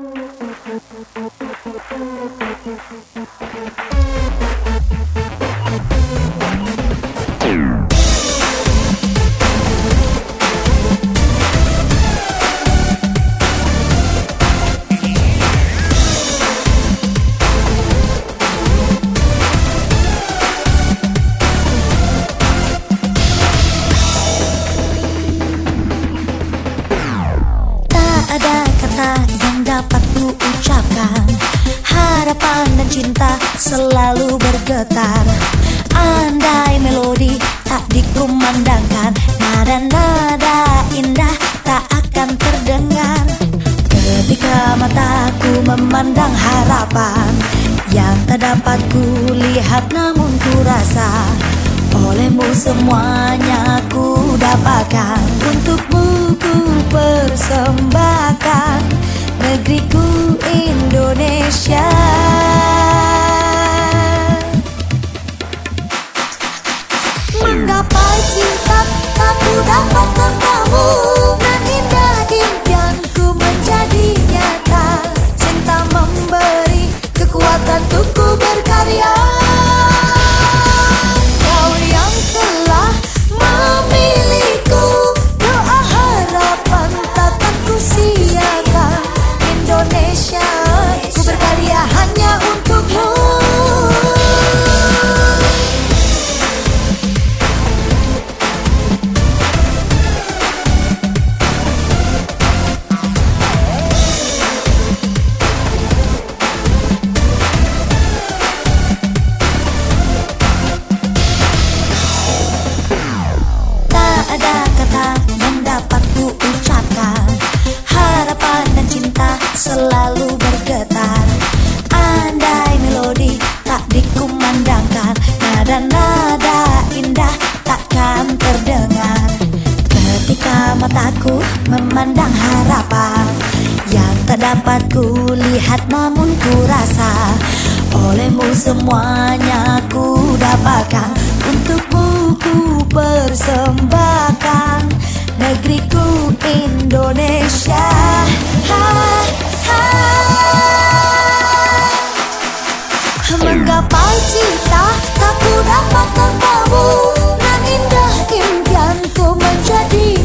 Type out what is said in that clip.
Thank you. Ucapkan. Harapan dan cinta selalu bergetar. Andai melodi tak dikumandangkan Nada-nada indah tak akan terdengar. Ketika mataku memandang harapan Yang tak dapat ku lihat namun ku rasa Olehmu semuanya ku dapatkan. Untukmu ku persembahkan Indonesia mataku memandang harapan Yang tak dapat ku lihat namun ku rasa Olehmu semuanya ku dapatkan Untukmu ku persembahkan. Negeriku Indonesia. Menggapai cita tak ku dapatkan kamu Dan indah impianku menjadi